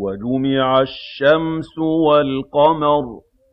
وَجُمِعَ الشَّمْسُ وَالْقَمَرُ